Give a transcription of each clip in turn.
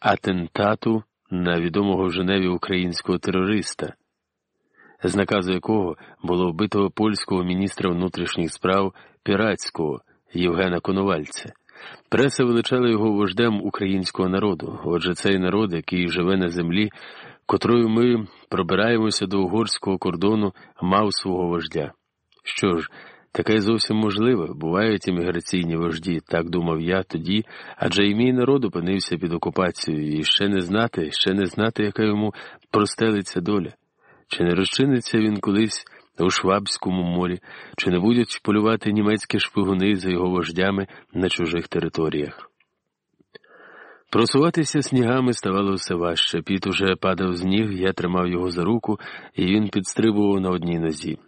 атентату на відомого в Женеві українського терориста, з наказу якого було вбито польського міністра внутрішніх справ Піратського Євгена Коновальця. Преса величала його вождем українського народу. Отже, цей народ, який живе на землі, котрою ми пробираємося до угорського кордону, мав свого вождя. Що ж, таке зовсім можливе, бувають імміграційні вожді, так думав я тоді, адже і мій народ опинився під окупацією, і ще не знати, ще не знати, яка йому простелиться доля. Чи не розчиниться він колись у Швабському морі, чи не будуть полювати німецькі шпигуни за його вождями на чужих територіях? Просуватися снігами ставало все важче. Піт уже падав з ніг, я тримав його за руку, і він підстрибував на одній нозі.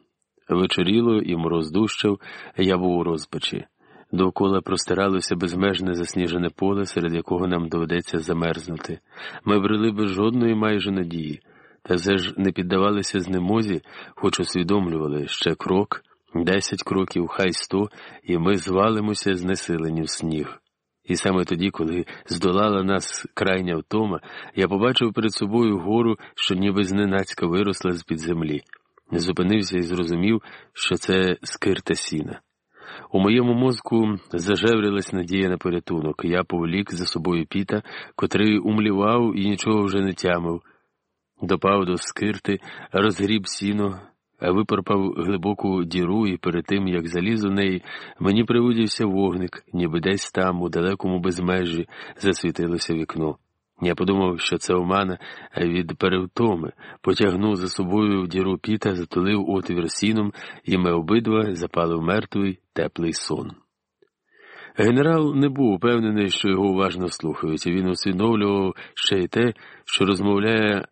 Вечоріло і мороз дущав, я був у розпачі. Довкола простиралося безмежне засніжене поле, серед якого нам доведеться замерзнути. Ми брели без жодної майже надії, та все ж не піддавалися знемозі, хоч усвідомлювали ще крок, десять кроків, хай сто, і ми звалимося знесилені в сніг. І саме тоді, коли здолала нас крайня втома, я побачив перед собою гору, що ніби зненацька виросла з під землі. Зупинився і зрозумів, що це скирта сіна. У моєму мозку зажеврилась надія на порятунок. Я повлік за собою піта, котрий умлівав і нічого вже не тямив. Допав до скирти, розгріб сіно, випорпав глибоку діру, і перед тим, як заліз у неї, мені привидівся вогник, ніби десь там, у далекому безмежжі, засвітилося вікно. Я подумав, що це омана від перевтоми, потягнув за собою в діру піта, затулив отвір сіном, і ми обидва запали в мертвий теплий сон. Генерал не був упевнений, що його уважно слухають, і він усвідомлював ще й те, що розмовляє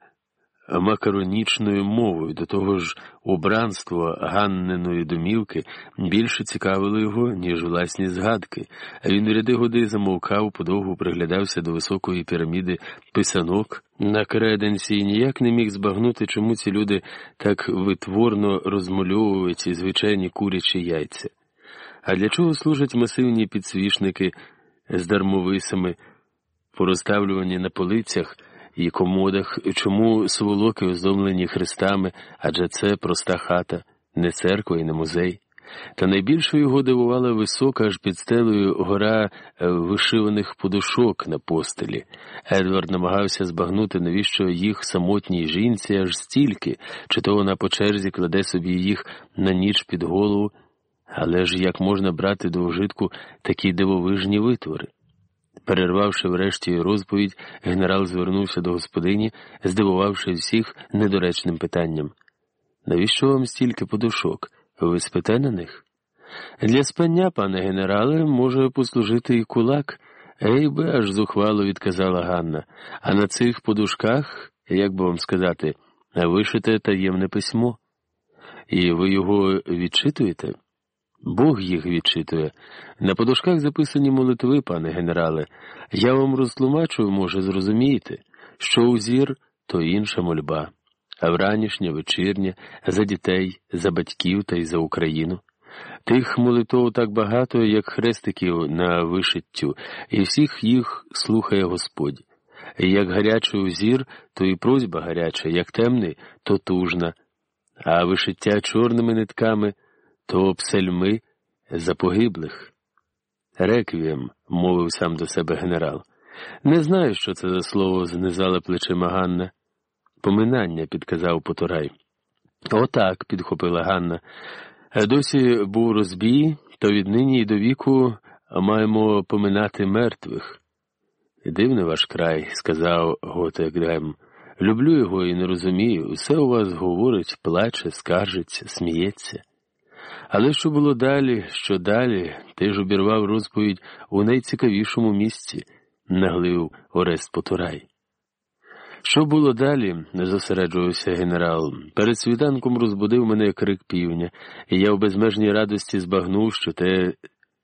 макаронічною мовою, до того ж убранство Ганниної домівки більше цікавило його, ніж власні згадки, а він ряди годи замовкав, подовгу приглядався до високої піраміди писанок на креденці і ніяк не міг збагнути, чому ці люди так витворно розмальовують ці звичайні курячі яйця. А для чого служать масивні підсвічники з дармовисами, порозставлювані на полицях? І комодах, чому сволоки оздомлені хрестами, адже це проста хата, не церква і не музей. Та найбільше його дивувала висока аж під стелею гора е, вишиваних подушок на постелі. Едвард намагався збагнути, навіщо їх самотній жінці аж стільки, чи то вона по черзі кладе собі їх на ніч під голову, але ж як можна брати до вжитку такі дивовижні витвори? Перервавши врешті розповідь, генерал звернувся до господині, здивувавши всіх недоречним питанням. Навіщо вам стільки подушок? Ви спите на них? Для спання, пане генерале, може послужити і кулак. Ей би, аж зухвало відказала Ганна. А на цих подушках, як би вам сказати, вишите таємне письмо. І ви його відчитуєте? Бог їх відчитує. На подушках записані молитви, пане генерале. Я вам розтлумачую, може, зрозумієте, що узір то інша мольба, а вранішня, вечірня, за дітей, за батьків та й за Україну. Тих молитв так багато, як хрестиків на вишиттю, і всіх їх слухає Господь. Як гарячий узір, то і просьба гаряча, як темний, то тужна, а вишиття чорними нитками то псальми за погиблих. Реквієм, мовив сам до себе генерал. Не знаю, що це за слово знизала плечима Ганна. Поминання, підказав Потурай. Отак, підхопила Ганна. Досі був розбій, то віднині і до віку маємо поминати мертвих. Дивний ваш край, сказав Готек Грем. Люблю його і не розумію. Все у вас говорить, плаче, скаржиться, сміється. Але що було далі, що далі, ти ж обірвав розповідь у найцікавішому місці, наглив Орест Потурай. Що було далі, не зосереджувався генерал. Перед світанком розбудив мене крик півня, і я в безмежній радості збагнув, що те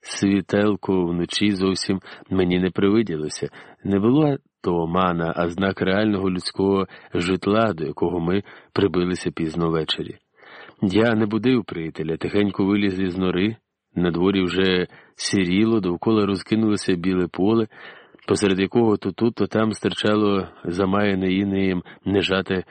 світелко вночі зовсім мені не привиділося. Не було то омана, а знак реального людського житла, до якого ми прибилися пізно ввечері. Я не будив приятеля, тихенько виліз із нори, на дворі вже сіріло, довкола розкинулося біле поле, посеред якого то тут, то там стирчало замаяне інеєм нежате